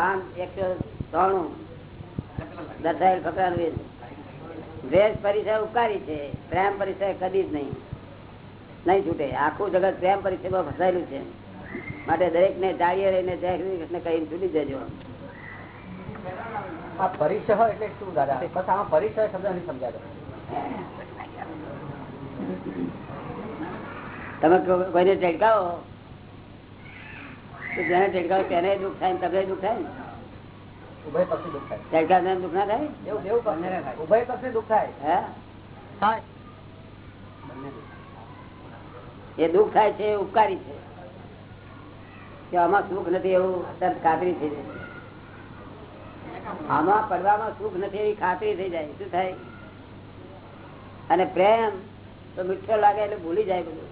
પાંચ એકસો ત્રાણું. દર્શાવેલ ફકરાનું વેદ દ્વેષ પરિચય ઉપકારી છે પ્રેમ પરિચય કદી જ નહીં. નહીં છૂટે. આખું જગત પ્રેમ પરિચયમાં ફસાયેલું છે. માટે દરેક ને જાળીએ રહીને જય શ્રી કૃષ્ણ કહીને છૂટી જજો. આ પરિસહ એટલે શું દાદા? બસ આમાં પરિસહ શબ્દ નથી સમજાતો. તમે કોઈને ટેડકાવો તો જેને ટેડકાવો તેને દુઃખ થાય ને તમને દુઃખ થાય ને? ઉભય પક્ષી દુઃખ થાય. ટેડકા તેને દુઃખ ના થાય? એવું એવું પક્ષી. ઉભય પક્ષી દુઃખ થાય. હે? એ દુઃખ થાય છે ઉપકારી છે. કે આમાં સુખ નથી એવું તરત ખાતરી થઈ જાય આમાં પડવામાં સુખ નથી એવી ખાતરી થઈ જાય. શું થાય? અને પ્રેમ તો મીઠો લાગે એટલે ભૂલી જાય બધું?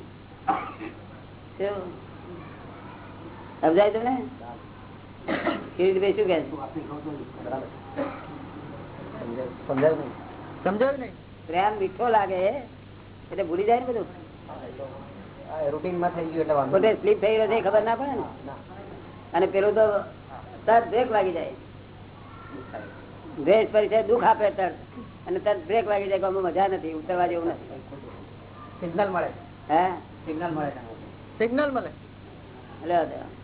સમજાય તમને? કિરીટભાઈ શું કે સમજાયું નહીં. પ્રેમ મીઠો લાગે એટલે ભૂલી જાય ને બધું? રૂટીનમાં થઈ ગયું એટલે વાંધો સ્લીપ થઈ રહ્યો ખબર ના પડે ને? અને પેલું તો તરત બ્રેક લાગી જાય. દ્વેષ પરિચય દુઃખ આપે તરત. અને તરત બ્રેક લાગી જાય કે મજા નથી ઉતરવા જેવું નથી. સિગ્નલ મળે. હે? સિગ્નલ મળે. સિગ્નલ મળે. એટલે.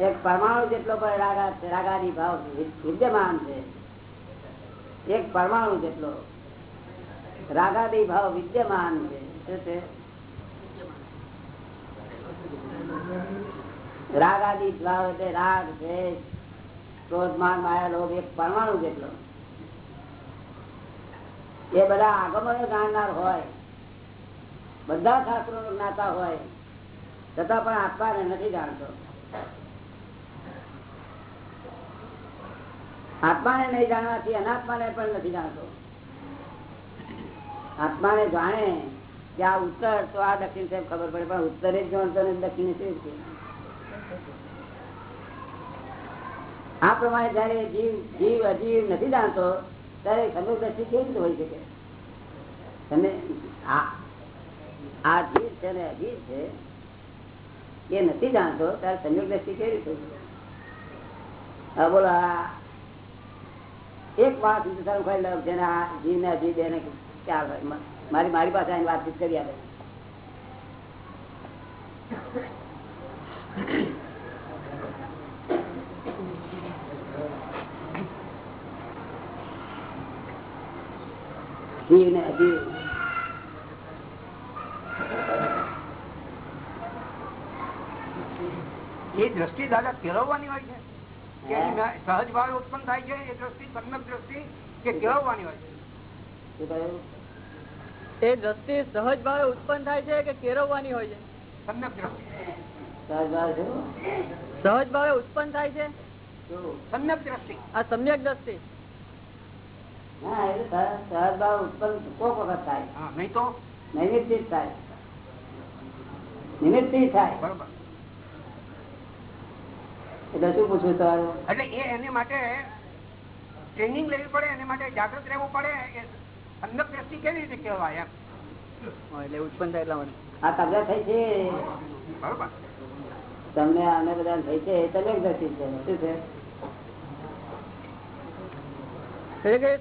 એક પરમાણુ જેટલો પણ રાગા રાગાદી ભાવ વિદ્યમાન છે. એક પરમાણુ જેટલો રાગાદી ભાવ વિદ્યમાન છે. રાગાદી ભાવ એટલે રાગ છે ક્રોધ, માન, માયા, લોભ, એક પરમાણુ જેટલો. એ બધા આગમનો જાણનાર હોય. બધા શાસ્ત્રો જ્ઞાતા હોય. છતાં પણ આત્માને નથી જાણતો. આત્માને નહીં જાણવાથી અનાત્માને પણ નથી જાણતો. આત્માને જાણે કે આ ઉત્તર તો આ દક્ષિણ સાહેબ ખબર પડે, પણ ઉત્તર જ જાણતો ને દક્ષિણ છે આ પ્રમાણે જયારે જીવ જીવ, અજીવ નથી જાણતો, ત્યારે સમય દ્રષ્ટિ કેવી રીતે હોય શકે? તમે આ જીવ છે ને અજીવ છે એ નથી જાણતો ત્યારે સંયોગ દ્રષ્ટિ કેવી રીતે હા, બોલો એક વાત તારું ખાઈ લઉં, જેને આ જીવ એને મારી મારી પાસે આવીને વાતચીત કરી આપે. જીવ ને અજીવ એ દ્રષ્ટિ દાદા કેળવવાની હોય છે. કે સહજ ભાવે ઉત્પન્ન થાય છે એ દ્રષ્ટિ સંગમ દ્રષ્ટિ કે કેળવવાની હોય છે. એ દ્રષ્ટિ સહજ ભાવે ઉત્પન્ન થાય છે કે કેળવવાની હોય છે? સંગમ દ્રષ્ટિ. સહજ ભાવ ઉત્પન્ન થાય છે? સમ્યક દ્રષ્ટિ. આ સમ્યક દ્રષ્ટિ. ના એ સહજ ભાવ ઉત્પન્ન કોક વખત થાય. હા નહીં તો? નૈમિત થાય. નિમિત્ત થાય. બરોબર. એટલે શું પૂછવું તમારું એટલે એ એને માટે ટ્રેનિંગ લેવી પડે એને માટે જાગૃત રહેવું પડે અંધક સમ્યક દ્રષ્ટિ કેવી રીતે કહેવાય એમ. એટલે ઉત્પન્ન થાય એટલા માટે આ કબજા થઈ છે. બરોબર. તમને અમે બધા થઈ છે એ તમે દ્રષ્ટિ છે. શું છે?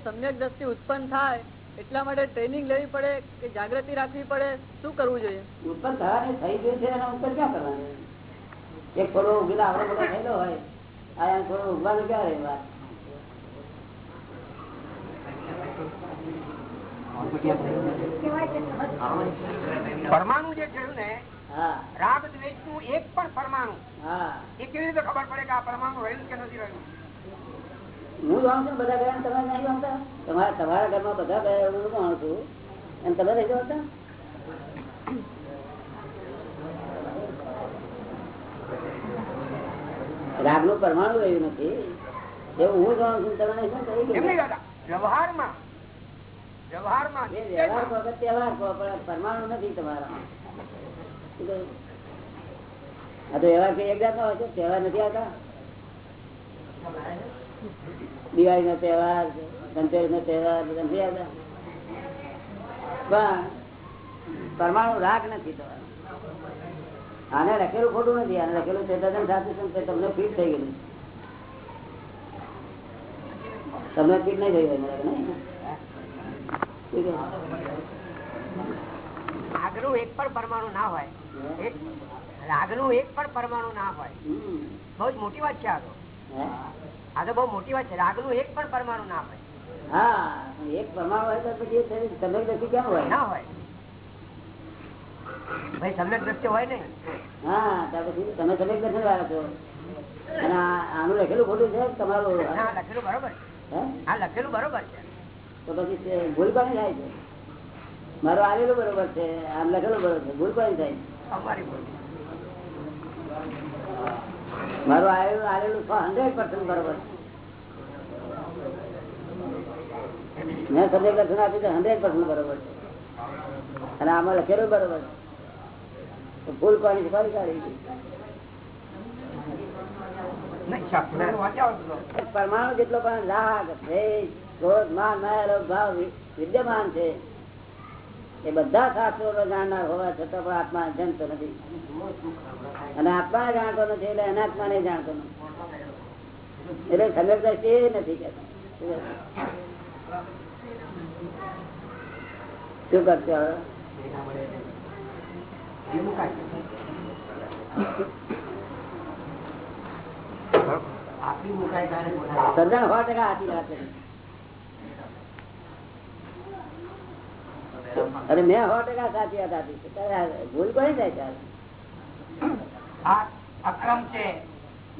સમ્યક દ્રષ્ટિ ઉત્પન્ન થાય એટલા માટે ટ્રેનિંગ લેવી પડે કે જાગૃતિ રાખવી પડે શું કરવું જોઈએ? ઉત્પન્ન થવાની થઈ ગયું છે એના ઉપર ક્યાં કરવાનું? એક થોડો ઉગીને આપડે બધો થયેલો હોય આ થોડો ઉગવાનું ક્યારે વાત? પરમાણુ જે થયું ને રાગ દ્વેષનું એક પણ પરમાણુ. હા. એ કેવી રીતે ખબર પડે કે આ પરમાણુ રહ્યું કે નથી રહ્યું? હું જાણું છું બધા ગયા તમે નહીં જાણતા તમારા તમારા ઘરમાં બધા ગયા હું જાણું છું એમ તમે નહીં જાણતા રાગનું પરમાણુ રહ્યું નથી. એવું હું જાણું છું તમે નહીં જાણતા એ એમ કેમ? નહીં દાદા વ્યવહારમાં પરમાણુ નથી તમારા શું કહ્યું? આ તો વ્યવહાર કઈ એક જાતનો હોય છે તહેવાર નથી આવતા? દિવાળી નો તહેવાર ધનતેરસ નો તહેવાર નથી આવતા? પણ પરમાણુ રાગ નથી તમારો આને રખેલું ખોટું નથી આને સાચું છે તમને ફીટ થઈ ગયું તમને ફીટ નહીં થઈ ગયું એક પણ પરમાણુ ના હોય. રાગનું એક પણ પરમાણુ ના હોય. બહુ જ મોટી વાત છે આ તો. આ તો બહુ મોટી વાત છે. રાગનું એક પણ પરમાણુ ના હોય. હા એક પરમાણુ હોય તો પછી કેમ હોય? ના હોય. ભાઈ સમ્યક હોય હા તમે સમ્યક દર્શન વાળા છો. અને આનું લખેલું ખોટું છે તમારું લખેલું બરોબર. હા? લખેલું બરોબર છે. તો પછી ભૂલ પણ થાય છે? મારું આવેલું બરોબર છે આમ લખેલું બરોબર છે. ભૂલ પણ થાય? અમારી ભૂલ. મારું આલેલું આલેલું હંડ્રેડ પર્સન્ટ બરોબર છે. મેં સમ્યક દર્શન આપ્યું તો હંડ્રેડ પર્સન્ટ બરોબર છે. અને આમાં લખેલું બરોબર છે. ભૂલ કોની છે કોની કાઢી. પરમાણુ જેટલો પણ રાગ ભેજ ક્રોધ માન ભાવ વિદ્યમાન છે. એ બધા શાસ્ત્રો જાણનાર હોવા છતાં પણ આત્મા જણતો નથી. અને આત્મા જાણતો નથી એટલે અનાત્મા ને જાણતો નથી. એટલે સમ્યક દ્રષ્ટિ એ નથી કહેતા. શું કરશો? સર્જન સો ટકા સાચી વાત કરી મેં સો ટકા સાચી વાત આપી આ ભૂલ કોઈ થાય ત્યારે અક્રમ છે.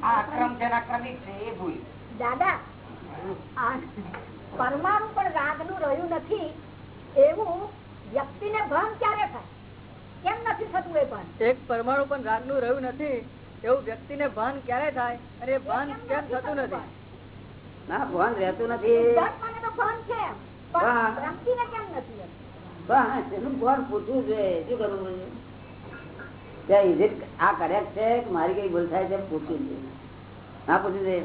આ અક્રમ છે અને છે એ ભૂલ. દાદા આ પરમાણુ પણ રાગનું રહ્યું નથી. એવું વ્યક્તિને ભંગ ક્યારે થાય? કેમ નથી થતું એ પણ? એક પરમાણુ પણ રાગનું રહ્યું નથી એવું વ્યક્તિને ભાન ક્યારે થાય અને એ ભાન કેમ થતું નથી? ના ભાન રહેતું નથી. ભાન છે હા. પણ વ્યક્તિને કેમ નથી એમ? એનું ભાન પૂછવું જોઈએ શું કરવું ત્યાં is આ કરેક્ટ છે કે મારી કઈ ભૂલ થાય છે પૂછવું જોઈએ હા પૂછવું જોઈએ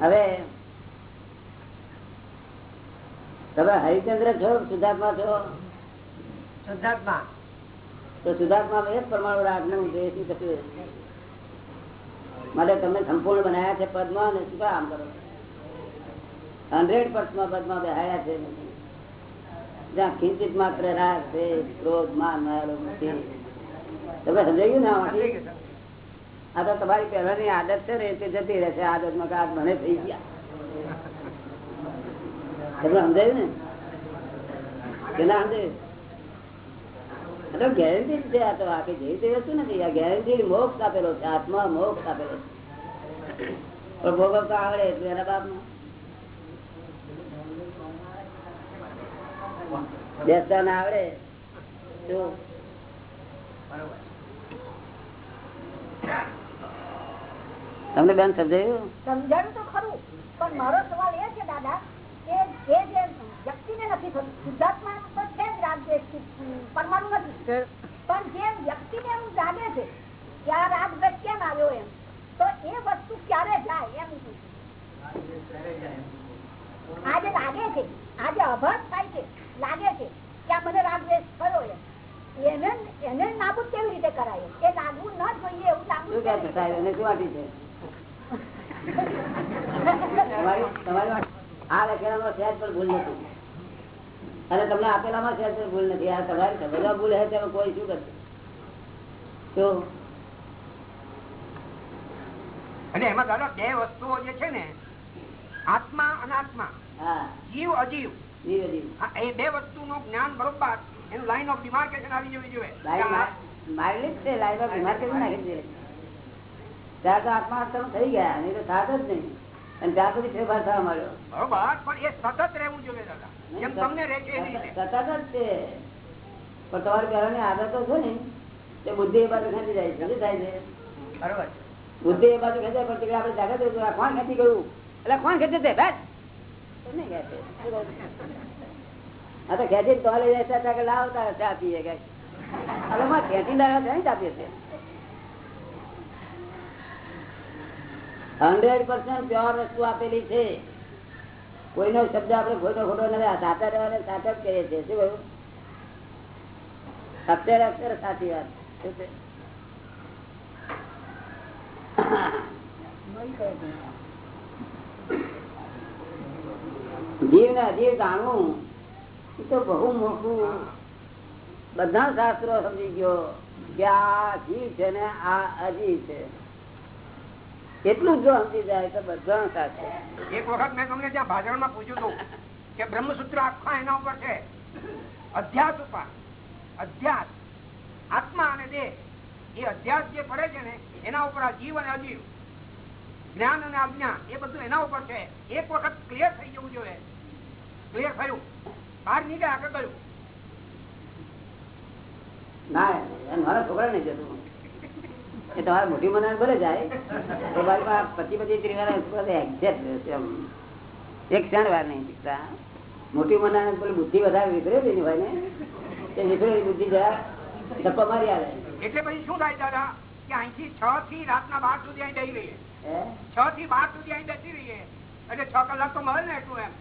હવે તમે હરિચંદ્ર છો સુધાર્થમાં છો? શુદ્ધાત્મા તો પરમાણુ દ્વેષી માટે સંપૂર્ણ બનાયા છે પદમાં અને શું કામ કરો? હંડ્રેડ પર્સમાં પદમાં બેહાયા છે. જ્યાં કિંચિત માત્ર રાગ છે ક્રોધ માન નથી. તમે સમજાયું ને આ તો તમારી પહેલાની આદત છે ને તે જતી રહેશે. આદતમાં કે આ મને થઈ ગયા. તમે સમજાયું ને? પેલા સમજાયું? એટલે ગેરંટી છે આ તો આખી જેવી તે વસ્તુ નથી, આ ગેરંટી મોક્ષ આપેલો છે, આત્મા મોક્ષ આપેલો છે. પણ ભોગવતા આવડે એટલે એના બાપમાં બેસતા ના આવડે તમને બેન સમજાયું? સમજાયું તો ખરું, પણ મારો સવાલ એ છે, દાદા, કે જે વ્યક્તિને નથી થતું શુદ્ધાત્મા જ પરમાણુ નથી. કે? પણ જે વ્યક્તિને એવું જાગે છે કે આ રાગ દ્વેષ કેમ આવ્યો એમ તો એ વસ્તુ ક્યારે જાય એમ આજે લાગે છે આજે અભાસ થાય છે લાગે છે કે આ મને રાગ દ્વેષ ખરો એમ. એને એને નાબૂદ કેવી રીતે કરાય? એ લાગવું ન જોઈએ એવું કેવી છે? તમારી આ લખેલામાં સહેજ પણ ભૂલ નથી. અને તમને આપેલામાં પણ ભૂલ નથી. આ તમારી સમજવા ભૂલ હે તેમાં કોઈ શું કરશે? તો? અને એમાં દાદા બે વસ્તુઓ જે છે ને આત્મા અનાત્મા જીવ અજીવ. એ બે વસ્તુ નું જ્ઞાન બરોબર એનું લાઈન ઓફ ડિમાર્કેશન આવી જવી જોઈએ. મારેલી છે લાઈન ઓફ ડિમાર્કેશન નાખી દીધી. ત્યાં તો આત્મા આત્મા થઈ ગયા નહીં તો થાત જ નહીં. અને ત્યાં સુધી ફેરફાર થવા માંડ્યો. બરોબર પણ એ સતત રહેવું જોઈએ દાદા. પણ તમારી પહેલાની આદતો છે ને તે બુદ્ધિ એ બાજુ ખેંચી જાય છે. થાય છે? બરોબર. બુદ્ધિ એ બાજુ ખેંચાય પણ આપણે જાગૃત કોણ ખેંચી ગયું? એટલે કોણ ખેંચે છે? બેસ. નહીં ખેંચે. શું તો ખેંચી તો લઈ જાય છે કે લાવ તારે ચા પીએ કે. એટલે માં ખેંચી લાવ્યા છે ચા પીએ છે. હંડ્રેડ પર્સન્ટ પ્યોર વસ્તુ આપેલી છે. કોઈનો શબ્દ આપણે ખોટો ખોટો નથી સાચા રહેવાને સાચા જ કહીએ છીએ. શું કહ્યું? અત્યારે અત્યારે સાચી વાત. જીવ ને અજીવ જાણવું, એ તો બહુ મોટું બધા શાસ્ત્રો સમજી ગયો. કે આ જીવ છે ને આ અજીવ છે. એટલું જો સમજી જાય તો બધા સાથે એક વખત મેં તમને ત્યાં ભાજણમાં પૂછ્યું હતું કે બ્રહ્મસૂત્ર આખા એના ઉપર છે? અધ્યાસ ઉપર. અધ્યાસ આત્મા અને દેહ. એ અધ્યાસ જે પડે છે ને એના ઉપર જીવ અને અજીવ. જ્ઞાન અને અજ્ઞાન એ બધું એના ઉપર છે. એક વખત ક્લિયર થઈ જવું જોઈએ. ક્લિયર થયું. બહાર નીકળે આગળ ગયું. ના મારા છોકરા નહીં જતું એ તમારે મોટી મને ભલે જાય. તો મારી પચી પચી ત્રીસ એક્ઝેક્ટ એક ક્ષણ વાર નહીં શીખતા મોટી મને પેલી બુદ્ધિ વધારે નીકળે છે ભાઈ ને તે નીકળે બુદ્ધિ જરા ધક્કો મારી આવે. એટલે પછી શું થાય દાદા? કે અહીંથી છ થી રાતના બાર સુધી અહીં જઈ રહીએ. છ થી બાર સુધી અહીં બેસી રહીએ. એટલે છ કલાક તો મળે ને એટલું એમ.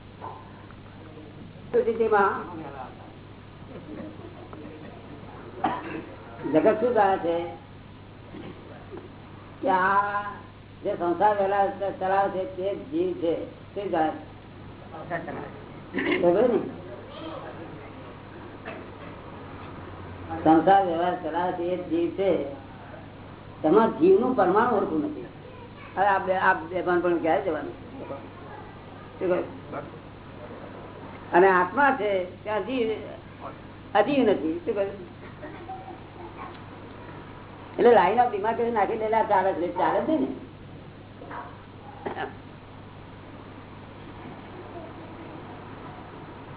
જગત શું થાય છે? કે આ જે સંસાર વેલા ચલાવે છે તે જીવ છે. તે ને? સંસાર વ્યવહાર ચલાવે છે એ જીવ છે. તેમાં જીવનું પરમાણુ હોતું નથી. હવે આ બે આ બે પણ ક્યારે જવાનું? અને આત્મા છે ત્યાં જીવ અજીવ નથી. શું કહ્યું? એટલે લાઈન ઓફ ડિમાર્કેશન નાખી દેલા ચાલે છે ચાલે છે ને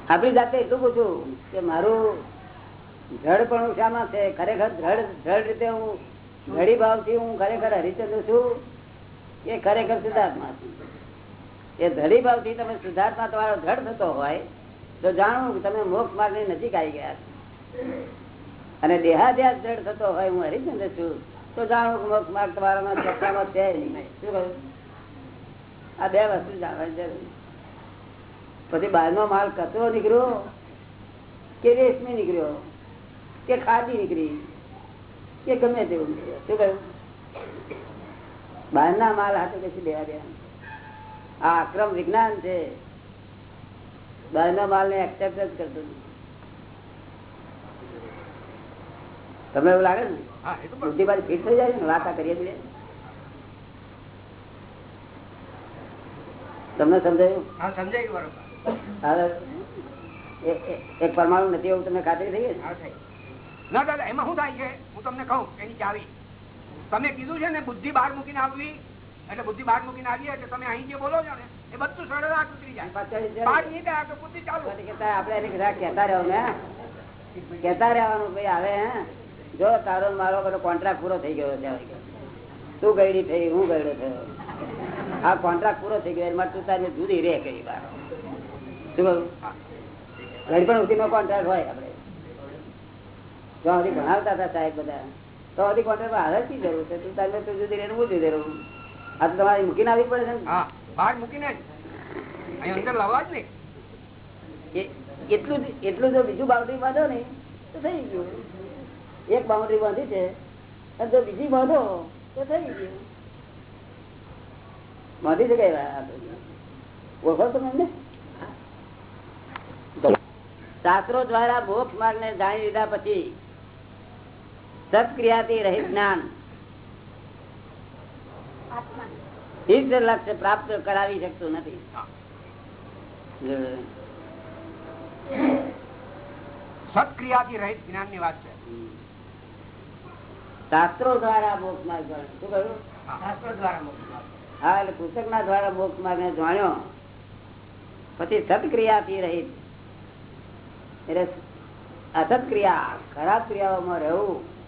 આપણી જાતે એટલું પૂછું કે મારું જડ પણ શામાં છે, ખરેખર જડ જડ રીતે હું જડી ભાવથી હું ખરેખર હરિચંદ્ર છું, એ ખરેખર સિદ્ધાર્થમાં છું એ ધડી ભાવથી તમે સિદ્ધાર્થમાં તમારો જડ થતો હોય, તો જાણવું તમે મોક્ષ માર્ગની નજીક આવી ગયા છો. અને દેહાધ્યાસ જડ થતો હોય હું હરિચંદ્ર છું, તો જાણો મોક્ષ માર્ગ તમારામાં ચોખ્ખામાં છે નહીં. શું આ બે વસ્તુ જાણવાની જરૂર પછી બહારનો માલ કચરો નીકળ્યો કે રેશમી નીકળ્યો કે ખાદી નીકળી કે ગમે તેવું નીકળ્યો? શું કહ્યું? બહારના માલ હાથે કશું લેવા દેવા આ આક્રમ વિજ્ઞાન છે. બહારના માલ ને એક્સેપ્ટ જ કરતું નથી. તમને એવું લાગે ને? હા એ તો બરાબર. બુદ્ધિ ફિટ થઈ જાય ને વાતા કરીએ છીએ. તમને સમજાયું? એક પરમાણુ નથી એવું તમને ખાતરી થઈ ગઈ ને? દાદા એમાં શું થાય છે? હું તમને કહું એની ચાવી. તમે કીધું છે ને બુદ્ધિ બહાર મૂકીને આવવી એટલે બુદ્ધિ બહાર મૂકીને આવીએ એટલે તમે અહીં જે બોલો છો ને એ બધું સરળાટ ઉતરી જાય. બહાર ને? નીકળે તો બુદ્ધિ ચાલુ. આપણે એને કહેતા રહેવાનું ભાઈ આવે હે? જો તારો મારો બધો કોન્ટ્રાક્ટ પૂરો થઈ ગયો છે તું ગયડી થઈ હું ગયડો થયો. આ કોન્ટ્રાક્ટ પૂરો થઈ ગયો એમાં તું તારી જુદી રે કરી બાર શું કહ્યું લડપણ કોન્ટ્રાક્ટ હોય આપણે તો હજી ભણાવતા હતા સાહેબ બધા. તો હજી કોન્ટ્રાક્ટ હાલ જ જરૂર છે? તું તારી તું જુદી રહે હું જુદી રહું? આ તો તમારે મૂકીને આવી પડે છે ને? બહાર મૂકીને અંદર લાવવા જ નહીં એટલું એટલું જો બીજું બાઉન્ડ્રી બાંધો ને તો થઈ ગયું. એક બાઉન્ડ્રી બાંધી છે અને જો બીજી બાંધો તો થઈ ગયું. બાંધી શકાય. ઓળખો તમે એમને? શાસ્ત્રો દ્વારા મોક્ષ માર્ગ ને જાણી લીધા પછી સત્ક્રિયાથી જ્ઞાન લક્ષ્ય પ્રાપ્ત કરાવી શકતું નથી. સત્ક્રિયાથી રહિત જ્ઞાનની વાત છે. શાસ્ત્રો દ્વારા મોક્ષ માર્ગ જાણ્યો. શું કહ્યું? શાસ્ત્રો દ્વારા મોક્ષ હા એટલે પુસ્તક ના દ્વારા મોક્ષ માર્ગ ને જાણ્યો. પછી સત્ક્રિયાથી રહિત. એટલે અસત્ક્રિયા ખરાબ ક્રિયાઓમાં રહેવું.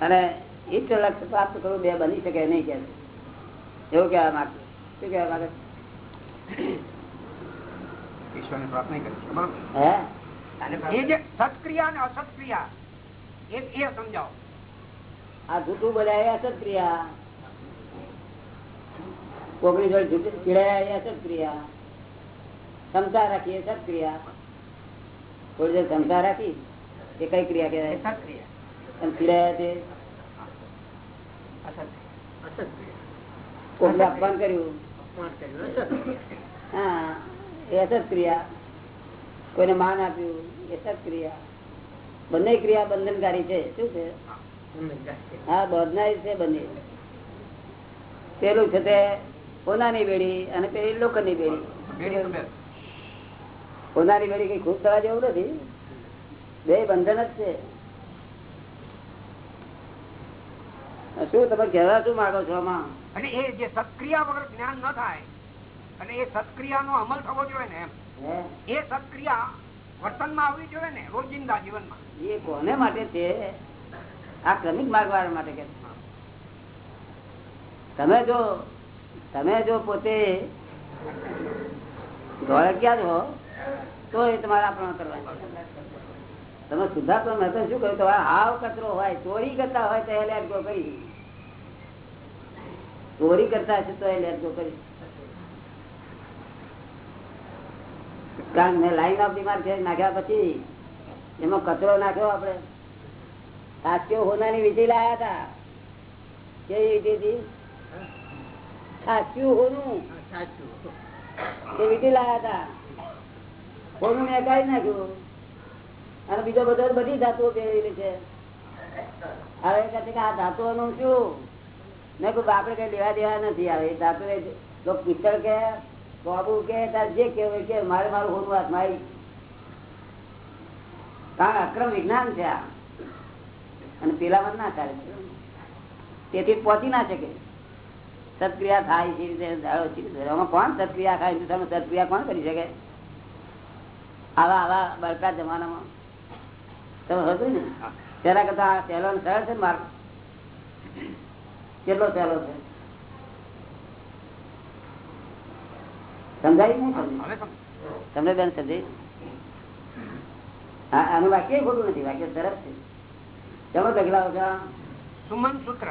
અને ઈષ્ટ લક્ષ્ય પ્રાપ્ત કરવું બે બની શકે નહીં કે. એવું કહેવા માંગે. શું કહેવા માંગે? ઈશ્વરને પ્રાર્થના કરી છે બરોબર. હે? એ જે સત્ક્રિયા અને અસત્ક્રિયા એ સમજાવો. આ જૂઠું બોલ્યા અસત્ક્રિયા. કોકની જોડે ચીડાયા અસત્ક્રિયા. ક્ષમતા રાખી સત્ક્રિયા કોઈ જોડે ક્ષમતા રાખી એ કઈ ક્રિયા કહેવાય? સત્ક્રિયા અને પીડાયા તે? અસત્ક્રિયા. કોઈને અપમાન કર્યું? હા એ અસત ક્રિયા કોઈને માન આપ્યું એ સત્ક્રિયા બંને ક્રિયા બંધનકારી છે. શું છે? હા બંધનારી છે બંને. પેલું છે તે પોતાની બેડી અને પેલી લોકોની બેડી પોતાની બેડી કઈ ખુશ થવા જેવું નથી. બે બંધન જ છે. શું તમે કહેવા શું માંગો છો આમાં? અને એ જે સત્ક્રિયા વગર જ્ઞાન ન થાય અને એ સત્ક્રિયાનો અમલ થવો જોઈએ ને એ સત્ક્રિયા વર્તનમાં આવવી જોઈએ ને રોજિંદા જીવનમાં. એ કોને માટે છે? આ ક્રમિક માર્ગ વાળા માટે કે તમે જો તમે જો પોતે ધોળકિયા છો તો એ તમારે આપણા કરવાનું તમે સુધાર્થમાં મેં તો શું કહ્યું? તમારે હાવ કચરો હોય ચોરી કરતા હોય તો એ લેટ ગો કરી. ચોરી કરતા હશે તો એ લેટ ગો કરી. કારણ લાઈન ઓફ ડિમાન્ડ નાખ્યા પછી એમાં કચરો નાખ્યો આપડે સાચીઓ હોનાની વિધિ લાયા હતા કેવી વિધિ હતી સાચું હોનું. એ વિધિ લાયા હતા હોનું મેં કાઢી નાખ્યું. અને બીજો બધો બધી ધાતુઓ પહેરેલી છે. હવે કહે કે આ ધાતુઓ નું શું? મેં કહું આપડે કઈ લેવા દેવા નથી. આવે ધાતુ પિત્તળ કે બાબુ કે જે કેવું કે મારે મારું હોનું હાથમાં મારી. કારણ અક્રમ વિજ્ઞાન છે આ. અને પેલામાં ના ચાલે. તેથી પહોંચી ના શકે. સત્ક્રિયા થાય છે રીતે કોણ સત્ક્રિયા થાય? હિન્દુસ્તાનમાં સત્ક્રિયા કોણ કરી શકે? આવા આવા બળકા જમાનામાં. તમે હતું ને? તેના કરતા સહેલો સરળ છે માર્ગ? કેટલો સહેલો છે? સમજાય તમને? બેન સમજાય? આનું વાક્ય ખોટું નથી વાક્ય સરસ છે. ચમો છો? સુમન સૂત્ર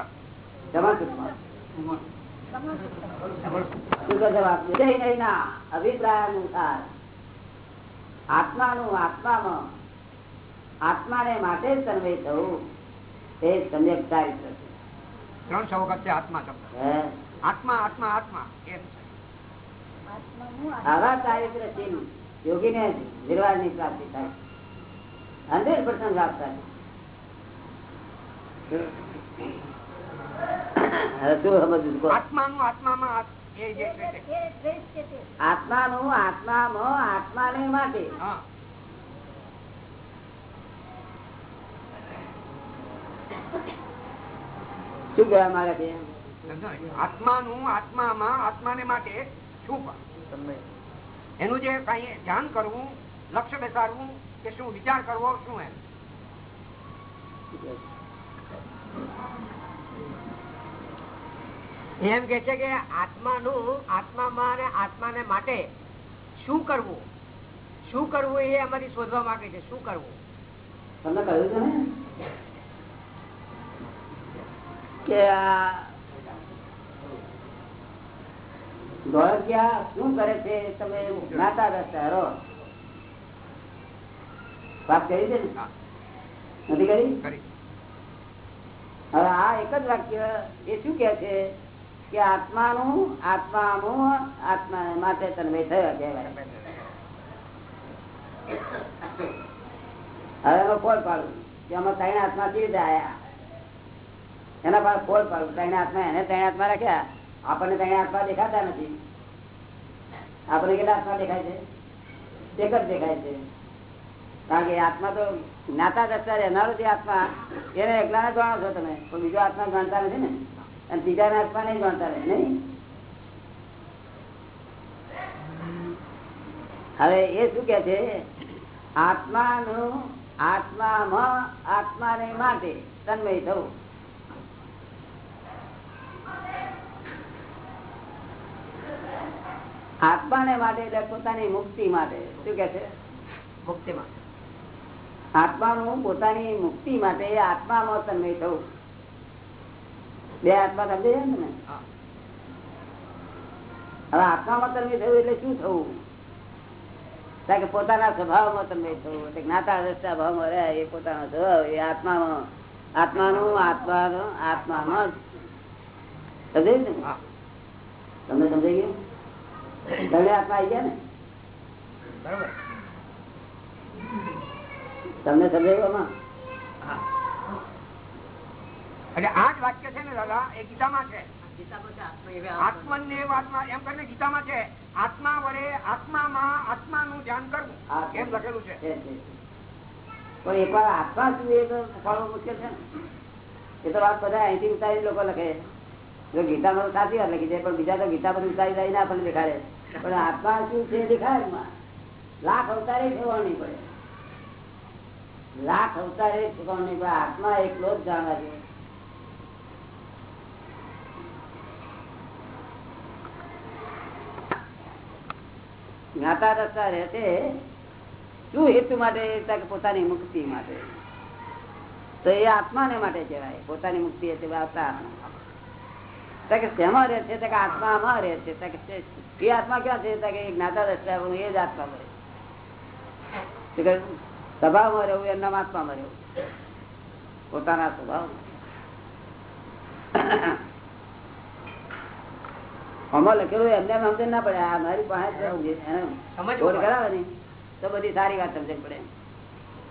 ચમન નહીંના અભિપ્રાય અનુસાર. આત્માનું આત્મામાં આત્માને માટે તન્વય થવું. એ સમ્યક ચારિત્ર છે. ત્રણસો વખત છે આત્મા શબ્દ? આત્મા આત્મા આત્મા. એમ છે. આવા ચારિત્રશીલ યોગીને નિર્વાણની પ્રાપ્તિ થાય. હંડ્રેડ પર્સન્ટ લાભ થાય માટે. શું કહેવા માંગે ને? આત્માનું આત્મામાં આત્માને માટે શું પણ એનું જે કઈ ધ્યાન કરવું, લક્ષ્ય બેસાડવું, કે શું વિચાર કરવો, શું એમ? એમ કે છે કે આત્માનું, આત્મામાં અને આત્માને માટે શું કરવું? શું કરવું એ અમારી શોધવા માંગે છે, શું કરવું? તમને કહ્યું છે ને? કે આ ધોળકિયા શું કરે છે? તમે જ્ઞાતા રસ્તા વાત કરી છે નથી કરી? હવે આ એક જ વાક્ય એ શું કે છે? કે આત્માનું આત્માનું આત્મા માટે તન્મય થયો હવે એનો કોલ પાડવું કે આમાં ત્રણ આત્મા કેવી રીતે આયા? એના પાસે કોલ પાડવું ત્રણ આત્મા એને ત્રણ આત્મા રાખ્યા. આપણને કઈ આત્મા દેખાતા નથી. આપણે કેટલા આત્મા દેખાય છે? એક જ દેખાય છે. કારણ કે આત્મા તો જ્ઞાતા દસતા રહેનારો જે આત્મા. એને એકલા જાણો છો તમે, પણ બીજો આત્મા જાણતા નથી ને. અને ત્રીજા આત્મા નહીં જાણતા રહે, નહીં? હવે એ શું કે છે? આત્માનું આત્મામાં આત્માને માટે તન્મય થવું. આત્માને માટે એટલે પોતાની મુક્તિ માટે. શું કે છે? મુક્તિમાં આત્માનું પોતાની મુક્તિ માટે આત્મામાં તન્મય થવું બે આત્મા સમજે છે ને હવે આત્મામાં તન્મય થયું એટલે શું થવું? કારણ કે પોતાના સ્વભાવમાં તમે થયું એટલે જ્ઞાતા દ્રષ્ટા ભાવમાં રહ્યા એ પોતાનો સ્વભાવ એ આત્મામાં. આત્માનું આત્માનું આત્મામાં જ. સમજાયું ને. તમને સમજાઈ ગયું? તમને આત્મા આવી ગયા ને. તમને સમજાયું આમાં? એટલે આ જ વાક્ય છે ને દાદા એ ગીતામાં છે. આત્મા ગીતામાં છે વડે આત્મામાં આત્માનું ધ્યાન કરવું. એમ લખેલું છે. છે, છે. પણ એકવાર આત્મા શું એ તો મુશ્કેલ છે ને. એ તો વાત બધા અહીંથી ઉતારી લોકો લખે જો ગીતામાં સાચી વાત લખી છે પણ બીજા તો ગીતા બધું ઉતારી જાય ના આપણને દેખાડે. પણ આત્મા શું છે દેખાય લાખ અવતારે ઠેકવાનું પડે. લાખ અવતારે ઠેકવાનું પડે. આત્મા એકલો જ જાણવા જોઈએ જ્ઞાતા રસ્તા રહેશે શું હેતુ માટે? પોતાની મુક્તિ માટે. તો એ આત્માને માટે કહેવાય. પોતાની મુક્તિ એટલે આવતા કે શેમાં રહે છે? કે આત્મામાં રહે છે. એ આત્મા ક્યાં છે? કે જ્ઞાતા દ્રષ્ટા એ જ આત્મા મળે સ્વભાવમાં રહેવું એમના આત્મામાં રહેવું. પોતાના સ્વભાવ આમાં લખેલું એમને સમજ ના પડે. આ મારી પાસે પડે. કરાવે ને તો બધી સારી વાત સમજ પડે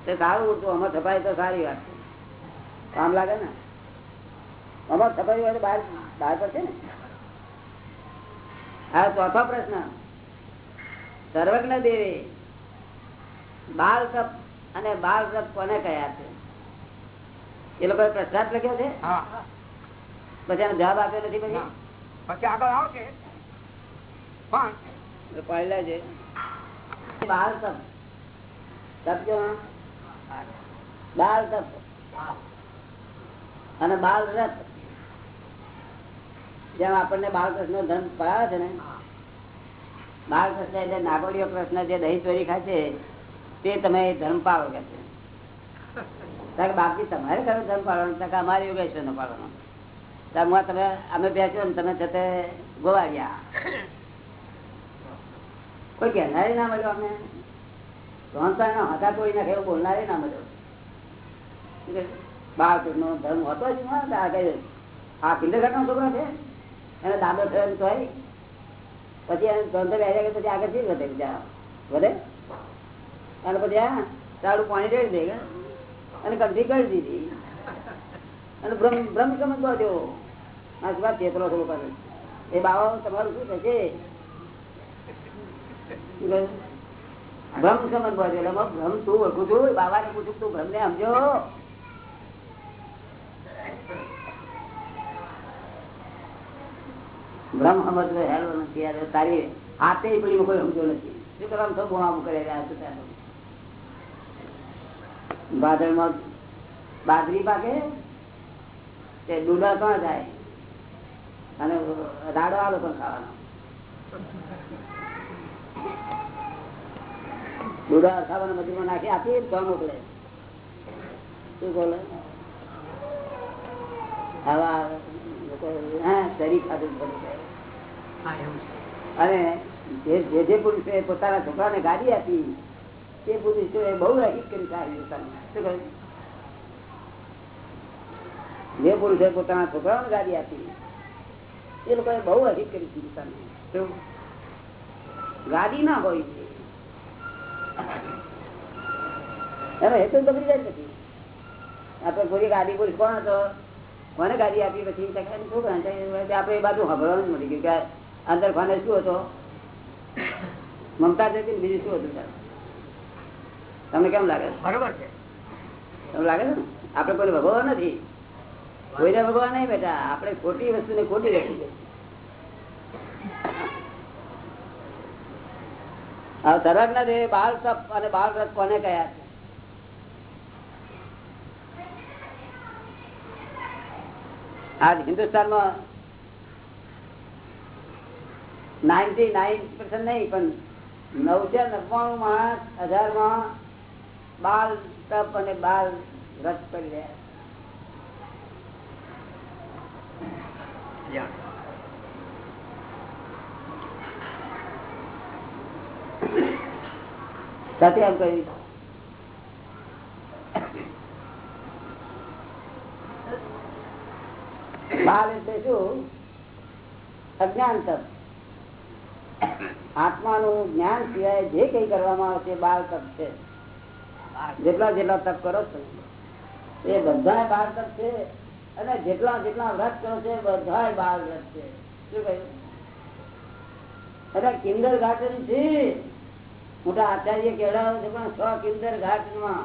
તો સારું તો આમાં છપાય તો સારી વાત છે. કામ લાગે ને? આમાં છપાઈ હોય બહાર બહાર પડશે ને? હા ચોથો પ્રશ્ન. સર્વજ્ઞ દેવી બાલ તપ અને બાલ તપ કોને કયા છે? એ લોકો પ્રશ્નાર્થ લખ્યો છે? પછી એનો જવાબ આપ્યો નથી પછી? પછી આગળ આવશે. પણ પહેલા છે બાલ તપ તપ કેવો? બાલ તપ અને બાલ રથ. જેમ આપણને બાળકૃષ્ણ ધન પડાવે છે ને, બાળકૃષ્ણ એટલે નાગોડીઓ કૃષ્ણ જે દહીં ચોરી ખાય છે, તે તમે ધર્મ પાડો કે છે. કારણ કે બાપજી તમારે કયો ધર્મ કે અમારે યોગેશ્વર નો પાડવાનો ત્યારે તમે, અમે બેસ્યો ને તમે જતે ગોવા ગયા કોઈ કહેનારે ના મળ્યો અમે ભણતા ના હતા કોઈ ના એવું બોલનારે ના મળ્યો? બાળકૃષ્ણ ધર્મ હતો જ ના આ કિંડર કિંડરગાર્ટન છોકરો છે? એને દાદો થયો તોય. પછી એને ધંધો બેસી પછી આગળથી વધે બીજા વધે? અને પછી હા ચાલુ પાણી રેડી દે અને કંઠી કરી દીધી. અને ભ્રમ ભ્રમ સમજ બાજુ મારી વાત ચેતરો થોડો કરે એ બાબા તમારું શું થશે? ભ્રમ સમજવા એટલે ભ્રમ તું ઓળખું છું? બાબા ને પૂછું તું ભ્રમ ને સમજો? બ્રહ્મ સમજવો, હેલો નથી તારી હાથે પડી કોઈ સમજો નથી. શું કરવાનું? તો બોણા કરે બાદળમાં બાજરી પાકે, તે ડૂડા પણ જાય અને રાડો આલો પણ ખાવાનો? ડૂડા ખાવાનો મજૂરમાં નાખી આપી તો મોકલે. શું બોલે? આવા લોકો, હા, શરીર ખાતું બધું. અને જે જે પુરુષે પોતાના છોકરાને ગાડી આપી, તે પુરુષોએ બહુ રહીત કરી સારી? જે પુરુષે પોતાના છોકરાઓને ગાડી આપી એ લોકોએ બહુ અધિક કરી દીધી. ગાડી ના હોય એનો હેતુ બગડી જાય પછી આપડે કોઈ ગાડી પુરુષ કોણ હતો? કોને ગાડી આપી પછી? તો કે, શું કરે છે? આપણે એ બાજુ સાંભળવાનું જ મળી ગયું કે અંદર ખાને શું હતો? મમતા જતી ને બીજું શું હતું તમને કેમ લાગે બરોબર છે. તમને લાગે છે ને? આપણે કોઈ ભગવાન નથી. કોઈને ભગવાન નહીં બેટા. આપણે ખોટી વસ્તુને ખોટી રાખી હવે સર્વજ્ઞ દેવે બાળ તપ અને બાળ રથ કોને કયા છે? આજ હિન્દુસ્તાનમાં નાઇન્ટી નાઇન પર્સન્ટ નહીં પણ નવસો નવ્વાણું માણસ હજારમાં બાલ તપ અને બાલ રથ કરી રહ્યા સાથે એમ કહ્યું બાલ એટલે શું અજ્ઞાન તપ આત્માનું જ્ઞાન સિવાય જે કઈ કરવામાં આવે છે બાળ તપ છે. જેટલા જેટલા તપ કરો છો. એ બધા બાળ તપ છે અને જેટલા જેટલા વ્રત કરો છે બધા બાળ વ્રત છે. શું કહ્યું? અને કિન્દર ગાર્ડન છે. મોટા આચાર્ય કહેવાય છે પણ છ કિન્દર ઘાટમાં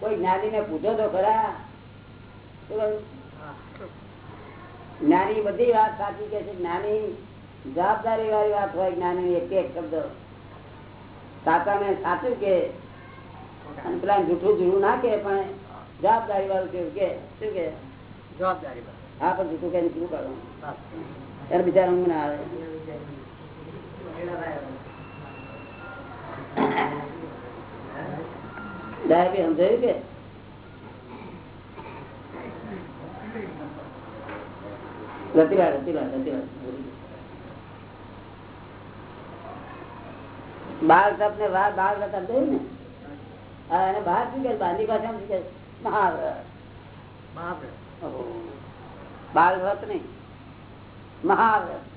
કોઈ જ્ઞાની ને પૂછો તો ખરા. જ્ઞાની બધી વાત સાચી કે છે. જ્ઞાની જવાબદારી વાળી વાત હોય જ્ઞાની એક એક શબ્દ. સાચા ને સાચું કે? અને પેલા જૂઠું જૂઠું ના કે પણ જવાબદારી વાળું કેવું કે? શું કે? જવાબદારી હા પણ જૂઠું કઈ શું કરવું ત્યારે બિચારા ઊંઘ ના આવે. સાહેબે સમજાયું કે? રતિલાલ રતિલાલ રતિલાલ. બાળ તપ ને વાર તપ સમજાયું ને? અને બહાર શું કે બાંધી ભાષા શું કે મહાવ્રત. ઓહો. બાળ મહાવ્રત.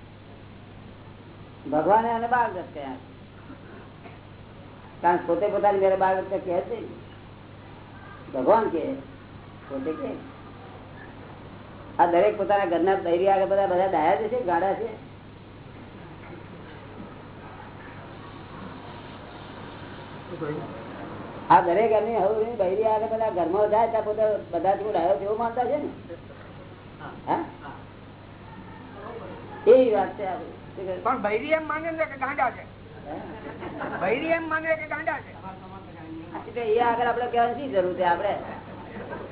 ભગવાને અને બાળવ્રત કહ્યા કારણ પોતે પોતાની મેરે બાળવ્રત કહે છે ભગવાન કે પોતે કે આ દરેક પોતાના ઘરના દૈરી આગળ બધા બધા ડાયા છે ગાડા છે આ દરેક એમની હવે બહેરી આવે બધા ઘરમાં જાય ત્યાં પોતે બધા જેવું ડાયો છે એવું માનતા છે ને? હા? એવી વાત છે બધી. પણ બૈરી એમ માને છે કે ગાંડા છે? બૈરી એમ માને કે ગાંડા છે? એ આગળ આપડે કહેવાની શી જરૂર છે આપડે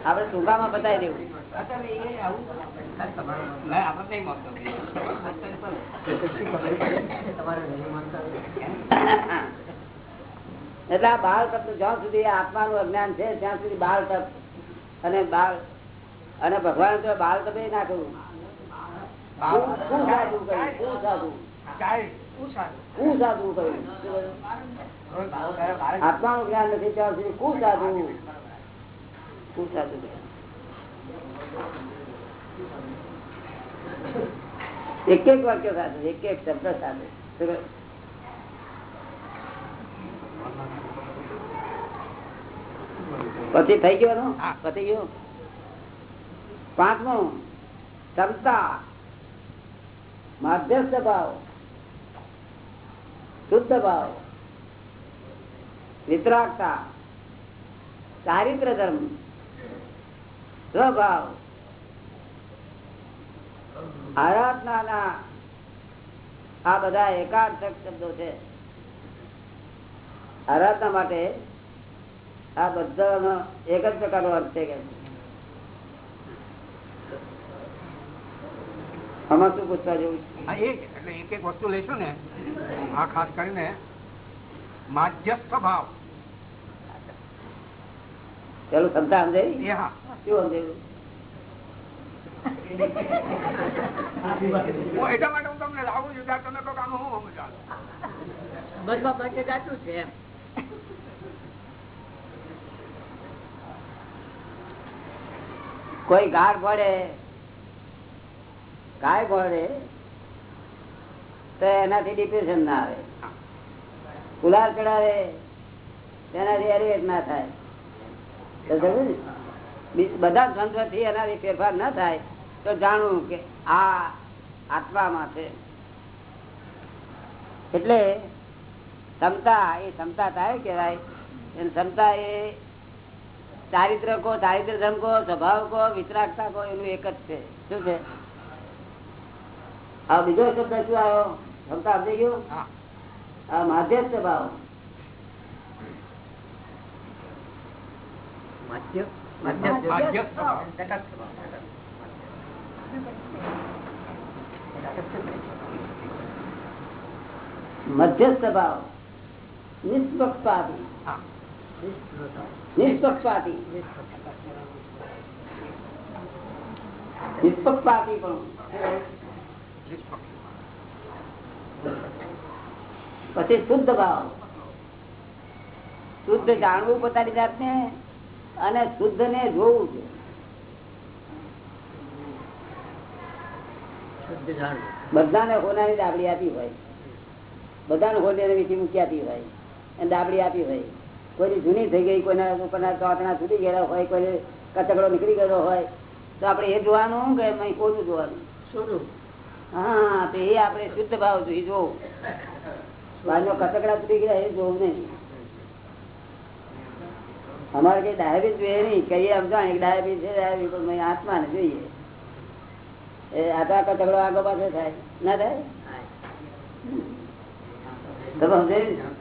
આપડે ટૂંકામાં બતાવી દેવું. એટલે આ બાળ તપ જ્યાં સુધી આત્માનું અજ્ઞાન છે ત્યાં સુધી બાળ તપ અને બાળ અને ભગવાન તો બાળ તપે ના કરવું. આત્માનું જ્ઞાન નથી ત્યાં સુધી કુસાધુ કુસાધુ એક એક વાક્ય સાથે એક એક શબ્દ સાથે શું કહ્યું? પછી થઈ ગયો પતી ગયો? પાંચમો ક્ષમતા માધ્યસ્થ ભાવ શુદ્ધ ભાવ વિતરાગતા. ચારિત્ર ધર્મ. સ્વભાવ. આરાધના આ બધા એકાદ શબ્દો છે. આરાધના માટે આ બધાનો એક જ પ્રકારનો અર્થ છે કે આમાં શું પૂછવા જેવું છે? એટલે એક એક વસ્તુ લેશું ને આ ખાસ કરીને માધ્યસ્થ ભાવ પેલું ક્ષમતા સમજાય? હા. શું સમજાયું? હું એટલા માટે હું તમને લાવું છું તમે કહો કામ હું શું સમજાવ સમજવા માટે સાચું છે એમ. કોઈ ગાર પડે, ગાય પડે, તો એનાથી ડિપ્રેશન ના આવે. કુલાર ચડાવે, તેનાથી એરિએટ ના થાય. બધા દ્વંદ્વથી એનાથી ફેરફાર ના થાય, તો જાણવું કે આ આત્મામાં છે. એટલે ક્ષમતા એ ક્ષમતા થાય કહેવાય. ક્ષમતા એ ચારિત્ર કો ચારિત્ર ધર્મ કો સ્વભાવ કો વિતરાગતા કો એનું એક જ છે. શું છે? આ બીજો શબ્દ શું આવ્યો? ક્ષમતા સમજાઈ ગયું? હા. આ માધ્યસ્થ ભાવ મધ્યસ્થ ભાવ. નિષ્પક્ષપાતી. નિષ્પક્ષપાતી. નિષ્પક્ષપાતી પણ. પછી શુદ્ધ ભાવ. શુદ્ધ જાણવું પોતાની જાતને અને શુદ્ધ ને જોવું છે. બધાને હોનારી દાબડી આપી હોય. બધાને હોનારી વીટી મૂકી આપી હોય. અને દાબડી આપી હોય. કોઈની જૂની થઈ ગઈ કોઈના ઉપરના ચોટણા છૂટી ગયેલા હોય કોઈ કચકડો નીકળી ગયો હોય તો આપણે એ જોવાનું કે કોનું જોવાનું? હા તો એ આપણે શુદ્ધ ભાવ જોઈએ જોવું. બહારનો કચકડા છૂટી ગયા એ જોવું નહીં. અમારે કઈ ડાયાબીસ જોઈએ નહીં કહીએ સમજાણ ડાયાબીસ છે ડાયાબીસ પણ આત્માને જોઈએ. એ આટા કચકડો આગો પાછો થાય. ના થાય? તમે સમજાયું ને?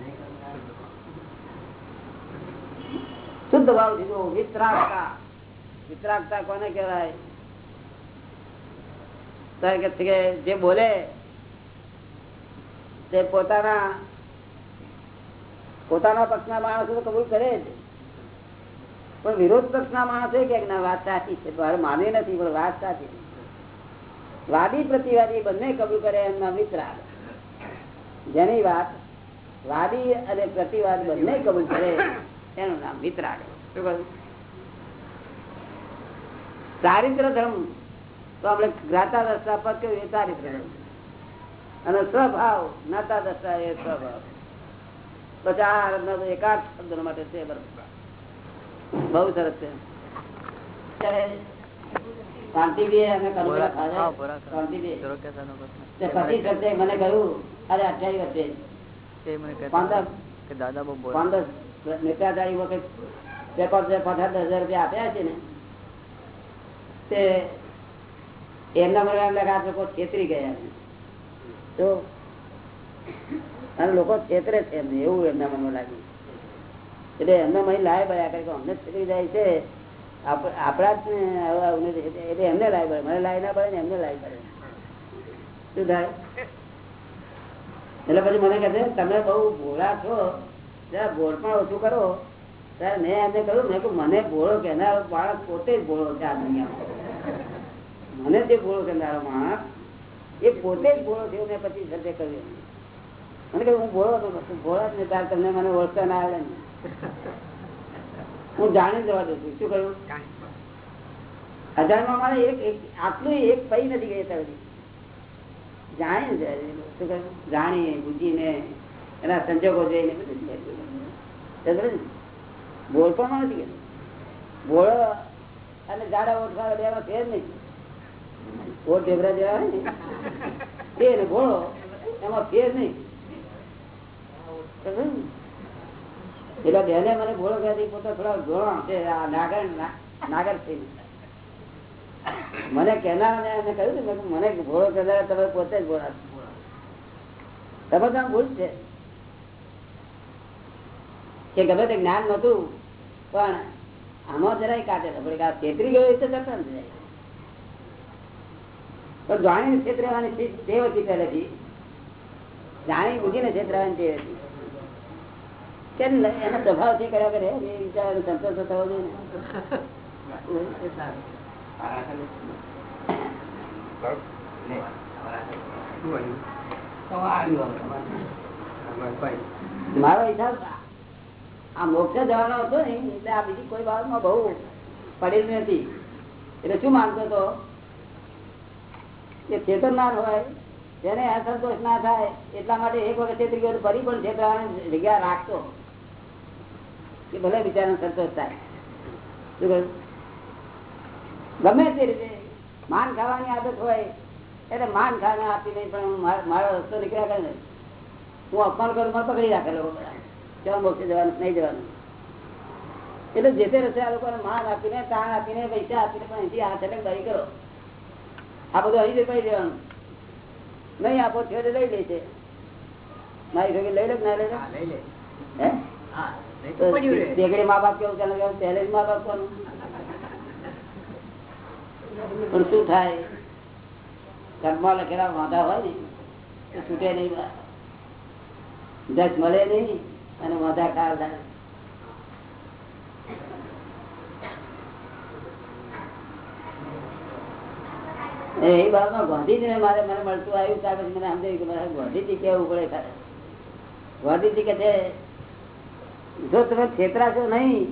શુદ્ધ ભાવથી વિતરાગતા. વિતરાગતા કોને કહેવાય? કે જે બોલે, તે પોતાના પોતાના પક્ષના માણસો તો કબૂલ કરે જ. પણ વિરોધ પક્ષના માણસો કે ના, વાત સાચી છે. માની નથી, પણ વાત સાચી વાદી પ્રતિવાદી બંને કબૂલ કરે એમના વિતરાગ. જેની વાત વાદી અને પ્રતિવાદ બંને કબૂલ કરે એનું નામ વિતરાગ. શું કહ્યું? ચારિત્ર ધર્મ. તો આપણે જ્ઞાતા દશા પર કહ્યું એ ચારિત્ર ધર્મ. અને સ્વભાવ જ્ઞાતા દશા એ સ્વભાવ. પછી આ રત્ન એકાદ શબ્દ માટે છે બરોબર. બહુ સરસ છે. શાંતિ મને કહ્યું અરે અઠ્યાવીસ વર્ષે. દાદા બહુ મિત્રાચારી વખત બે પાંચ દસ હજાર રૂપિયા આપ્યા છે ને, તે એમના મને એમ લોકો છેતરી ગયા છે. તો અને લોકો છેતરે છે એમને, એવું એમના મનમાં લાગ્યું એટલે એમને મહી લાય બળ્યા કરે કે અમને છેતરી જાય છે આપણા જ ને. એટલે એમને લાય બળે મને લાય ના પડે ને એમને લાય પડે શું થાય એટલે પછી મને કહે છે, તમે બહુ ભોળા છો જરા પણ ઓછું કરો. ત્યારે મેં એમને કહ્યું મેં મને ભોળો કહેનારો બાળક પોતે જ ભોળો છે આ દુનિયામાં. મને જે ભોળો કહેનારો માણસ, એ પોતે જ ભોળો થયો મેં પછી સર્જે કહ્યું મને કહ્યું હું ભોળો હતો ભોળા જ ને ત્યારે તમને મને ઓળખતા ના આવે ને. હું જાણી જવા દઉં છું. શું કહ્યું હજારમાં મારે એક, એક- આટલું એક પૈ નથી ગઈ સુધી જાણી શું કહ્યું? જાણીએ બુદ્ધિને એના સંજોગો જોઈને બધું પણ નથી. બોળો અને જાડા ઓઠવા બે માં ફેર નહીં. ઓઠ ઢેબરા જેવા હોય ને, તે ને બોળો એમાં ફેર નહીં. એટલે બેને મને ભોળો કહેતી પોતા થોડા ધોરણ છે, આ નાગર નાગર થઈ મને કહેનાર એને કહ્યું ને મને ભોળો કહેનાર તમે પોતે જ છો. તમે આમ ભૂલ છે. કે ગમે તે જ્ઞાન નતું પણ આમાં જરાય કાઢે આ છેતરી ગયો તો જાય પણ જાણીને છેતરવાની ટેવ હતી પહેલેથી. જાણી બુદ્ધિને છેતરવાની ટેવ હતી કેમ એનો સ્વભાવ છે કર્યા કરે એ વિચાર સંતોષ થવો જોઈએ મારો હિસાબ આ મોક્ષ જવાનો હતો ને, એટલે આ બીજી કોઈ બાબતમાં બહુ પડેલી નથી. એટલે શું માનતો હતો કે ચેતનનાર હોય જેને અસંતોષ ના થાય, એટલા માટે એક વખત ચેતરી ગયો ફરી પણ છેતરવાની જગ્યા રાખતો કે ભલે બિચારાને સંતોષ થાય. ગમે તે રીતે માન ખાવાની આદત હોય એટલે માન ખાને આપી નહીં પણ મારો રસ્તો નીકળ્યા કરે હું અપમાન કરું પણ પકડી રાખેલો બધા. કેવા મોક્ષે જવાનું નહીં જવાનું. એટલે જે તે રસ્તે આ લોકોને માન આપીને તાણ આપીને પૈસા આપીને પણ અહીંથી હાથ એટલે દરી કરો આ બધું અહીં પડી દેવાનું નહીં આપો છેડે લઈ લે છે. મારી ભેગી લઈ લે ના લઈ લે? લઈ હે. દેગડી મા બાપ કેવું ચાલે? પહેલે મા બાપ કોનું પણ શું થાય? કર્મમાં લખેલા વાંધા હોય ને છૂટે નહીં દસ મળે નહીં. અને વાંધા કાર થાય એ બાબતમાં ગાંધીજીને મારે મને મળતું આવ્યું ત્યાં પછી મને સમજાયું કે મારે ગાંધીજી કેવું પડે ખરે ગાંધીજી કે છે, જો તમે છેતરાશો નહીં,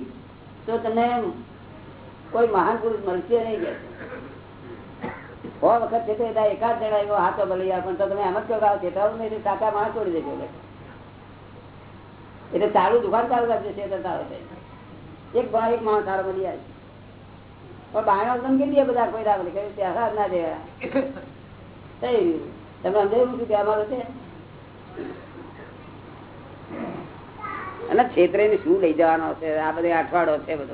તો તમને કોઈ મહાન પુરુષ મળશે નહીં કે. સો વખત છે તો એકાદ જણા એવો હાથો ભલે પણ તો તમે એમ જ કહો કે છેતરાવું નહીં કાકા માણસ છોડી દેજો કે. એટલે ચાલુ દુકાન ચાલુ રાખજો છે એક ભાઈ, એક માણસ સારો મળી જાય. પણ બાયણો તમે કેટલી બધા કોઈ રાખે? કે ત્યાં ના દેવા થઈ તમે સમજાયું છું કે અમારું છે? અને છેતરે ને શું લઈ જવાનો છે? આ બધે અઠવાડો છે બધો.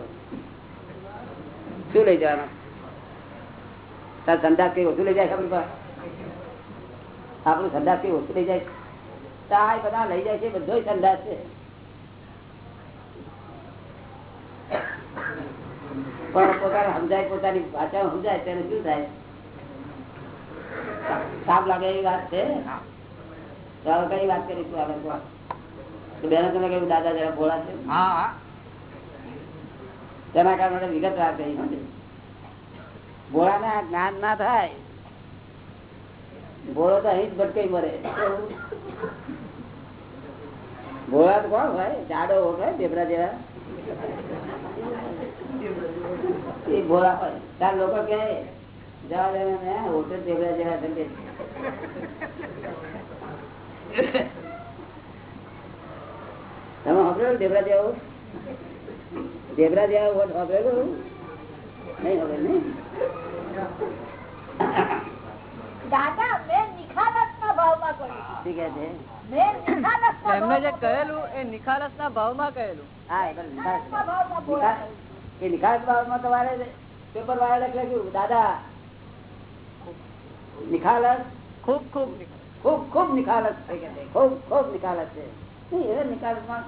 શું લઈ જવાનો? તાર સંદાસ કઈ ઓછું લઈ જાય આપણી પાસે? આપણું સંદાસ કઈ ઓછું લઈ જાય તાય બધા લઈ જાય છે બધો સંદાસ છે. પણ પોતાને સમજાય પોતાની ભાષા સમજાય ત્યારે શું થાય? સાપ લાગે એવી વાત છે? ચાલો કઈ વાત કરીશું આપણે બેનો તમે કહ્યું દાદા જરા ભોળા છે. તેના કારણે વિગત વાત કરી નથી ભોળા ના જ્ઞાન ના થાય. ભોળો તો અહીં જ ભટકાઈ મરે. ભોળા તો કોણ હોય? જાડો હોય દેવરા જેવા. એ ભોળા હોય. તાર લોકો કે જવા દે હોટલ દેવરા જેવા છે. તમે સાંભળ્યું દેવરા જેવું? દેવરા જેવા વોટ સાંભળેલું નહીં હવે નહીં દાદા મેં નિખાલસ ના ભાવમાં છે? મેં નિખાલસ ના એમને જે કહેલું એ નિખાલસ ના ભાવમાં કહેલું. હા એ નિખાલસ. નિખાલસના ભાવમાં બોલા નિખાલસ. એ નિખાલસ બાબતમાં તમારે પેપર વાળા લખ્યું દાદા નિખાલસ ખૂબ ખૂબ ખૂબ ખૂબ નિખાલસ છે કે છે. ખૂબ ખૂબ નિખાલસ છે નહીં, એ નિખાલસમાં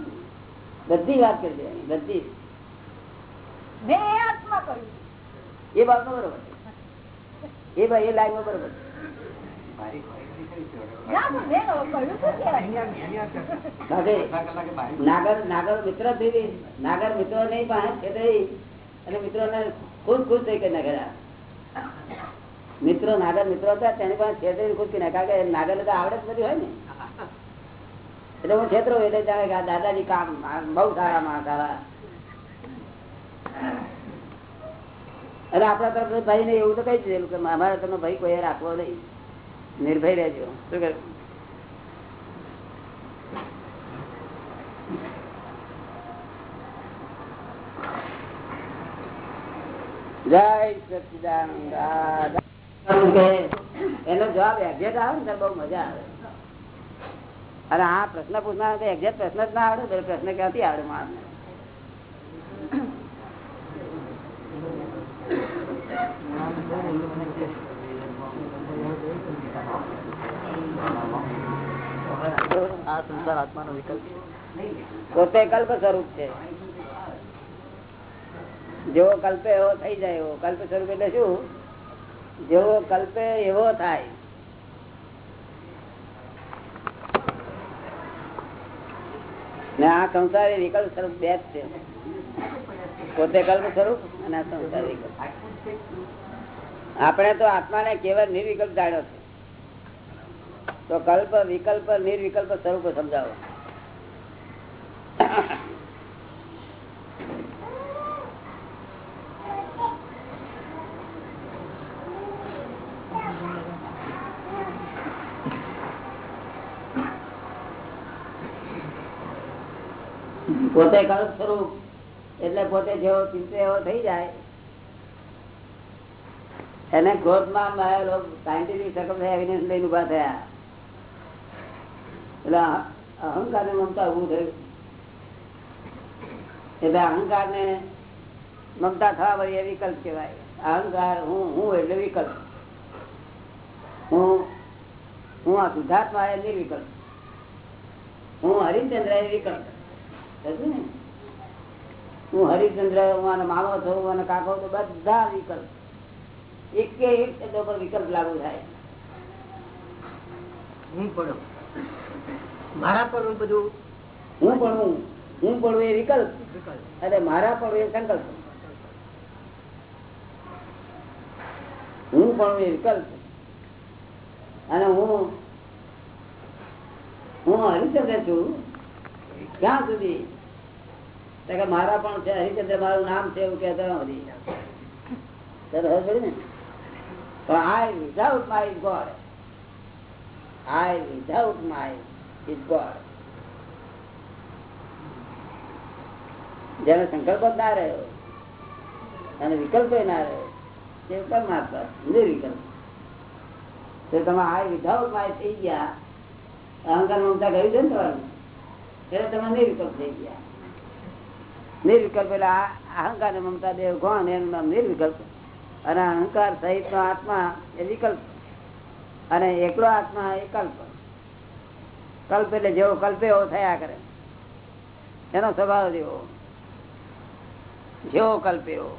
બધી વાત કરી દેવાની બધી મેં એ અર્થમાં કહ્યું એ બાબતમાં બરોબર છે. એ ભાઈ એ લાઈનમાં બરોબર છે. મિત્ર નાગર મિત્રો હતા, તેની પાસે નાગર. તો આવડે જ બધી હોય ને. એટલે હું છેતરો એટલે જાણે કે દાદાજી કામ બઉ સારા માં સારા અરે આપણા તરફ ભાઈ ને એવું તો કઈ દીધેલું અમારા તમે ભાઈ કોઈ રાખવો નહીં. નિર્ભય રહેજો. શું કરું. એનો જવાબ એક્ઝેક્ટ આવે ને બહુ મજા આવે. અને આ પ્રશ્ન પૂછનાર એક્ઝેક્ટ પ્રશ્ન જ ના આવડે, તો પ્રશ્ન ક્યાંથી આવડે માણસ આ પોતે કલ્પ સ્વરૂપ છે. જેવો કલ્પે એવો થઈ જાય, એવો કલ્પ સ્વરૂપ એટલે શું? જેવો કલ્પે એવો થાય. ને આ સંસાર વિકલ્પ સ્વરૂપ બે જ છે. પોતે કલ્પ સ્વરૂપ અને આ સંસાર વિકલ્પ. આપણે તો આત્માને કેવળ નિર્વિકલ્પ જાણ્યો છે. તો કલ્પ, વિકલ્પ, નિર્વિકલ્પ સ્વરૂપ સમજાવો. પોતે કલ્પ સ્વરૂપ, એટલે પોતે જેવો ચિંતે એવો થઈ જાય. એને ક્રોધમાં સાયન્ટિફિક સર્કમ એવિડન્સ લઈને ઊભા થયા. એટલે અહંકાર ને મમતા ઉભું થયું. એટલે અહંકાર ને મમતા થવા વળી એ વિકલ્પ કહેવાય. અહંકાર હું હું એટલે વિકલ્પ. હું હું આ શુદ્ધાત્મા એ નિર્વિકલ્પ. હું હરિચંદ્ર એ વિકલ્પ. ને? હું હરિચંદ્ર હું મામો છું અને કાકો તો બધા વિકલ્પ. એક કે પર વિકલ્પ લાગુ થાય. હું પડો. મારા પર બધું હું પણ હું ભણવું પણ એ વિકલ્પ. અને મારા પણ એ સંકલ્પ. હું પણ એ વિકલ્પ. અને હું હું હરિચંદ્ર છું. ક્યાં સુધી? મારા પણ છે હરિચંદ્ર મારું નામ છે એવું કહેતા નથી ને. પણ I without my God I without my જેનો સંકલ્પ જ ના રહ્યો અને વિકલ્પ ના રહ્યો, તે પરમાત્મા નિર્વિકલ્પ તો તમે આ વિધાઉટ માય થઈ ગયા, અહંકાર મમતા કહ્યું છે ને તમારું? એટલે તમે નિર્વિકલ્પ થઈ ગયા. નિર્વિકલ્પ એટલે અહંકાર ને મમતા દેવ કોણ? એનું નામ નિર્વિકલ્પ. અને અહંકાર સહિત આત્મા એ વિકલ્પ અને એકલો આત્મા એ કલ્પ. કલ્પ એટલે જેવો કલ્પે એવો થયા કરે. એનો સ્વભાવ જેવો. જેવો કલ્પે એવો.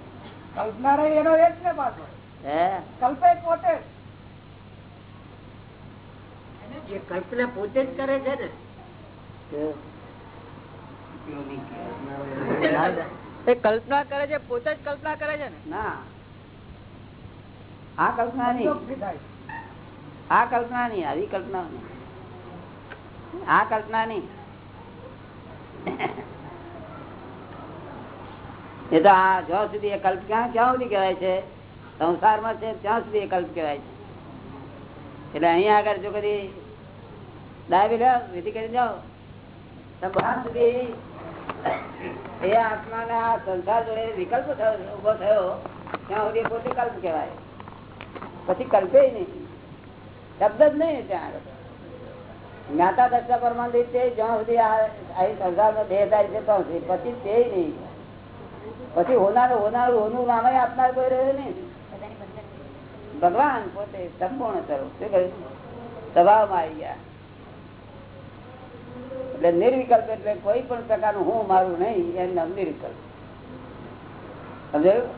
કલ્પના એનો એ જ ને પાછો. કલ્પે પોતે કલ્પના પોતે જ કરે છે ને એ કલ્પના કરે છે પોતે જ કલ્પના કરે છે ને? ના. આ કલ્પના નહીં. આ કલ્પના નહીં આવી કલ્પના નહીં. આ કલ્પના નહીં. એ તો આ જ્યાં સુધી એ કલ્પ ક્યાં ક્યાં સુધી કહેવાય છે? સંસારમાં છે, ત્યાં સુધી એ કલ્પ કહેવાય છે. એટલે અહીંયા આગળ જો કદી દાવી લો વિધિ કરી જાઓ તો બહાર સુધી એ આત્માના આ સંસાર જોડે વિકલ્પ થયો ઊભો થયો, ત્યાં સુધી પોતે કલ્પ કહેવાય. પછી કલ્પે નહીં. શબ્દ જ નહીં ત્યાં આગળ. જ્ઞાતા દશા પરમાન તે જ્યાં સુધી અહીં સંસારમાં દેહ થાય છે ત્યાં સુધી. પછી તે નહીં. પછી હોનારું હોનારું, હોનું નામ આપનાર કોઈ રહ્યો નહીં. ભગવાન પોતે સંપૂર્ણ સ્વરૂપ. શું કહ્યું? સ્વભાવમાં આવી ગયા. એટલે નિર્વિકલ્પ એટલે કોઈ પણ પ્રકારનું હું, મારું નહીં, એમ નામ નિર્વિકલ્પ. સમજાયું?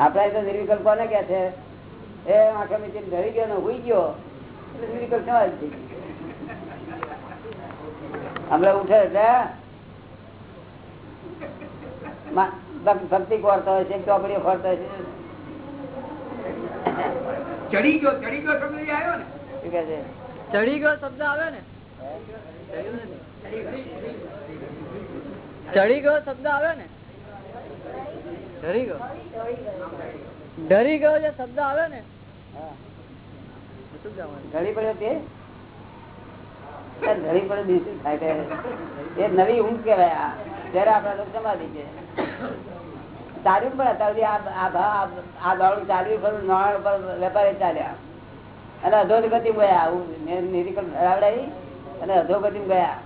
આપડા તો નિર્વિકલ્પ કોને કે છે. એ આંખે મીચી ધરી ગયો ને ગયો એટલે હમણાં ઉઠે એટલે ભક્તિ કરતો હોય છે ચોકડીઓ ફરતો હોય છે. ચડી ગયો ચડી ગયો શબ્દ આવ્યો ને? શું કહે છે? ચડી ગયો શબ્દ આવે ને? ચડી ગયો શબ્દ આવે ને? ડરી ગયો. ડરી ગયો જે શબ્દ આવે ને? ઘડી પડે તે? ઘડી પડે એ નવી ઊંઘ કેવાય જયારે આપડા લોકો સમાધિ છે. ચાલ્યું પણ અત્યાર આ ભાવ ચાલ્યું ખરું નાણાં પર વેપારી ચાલ્યા. અને અધોગતિ ગયા. હું નિરીકલ ધરાવડાવી અને અધોગતિ ગયા.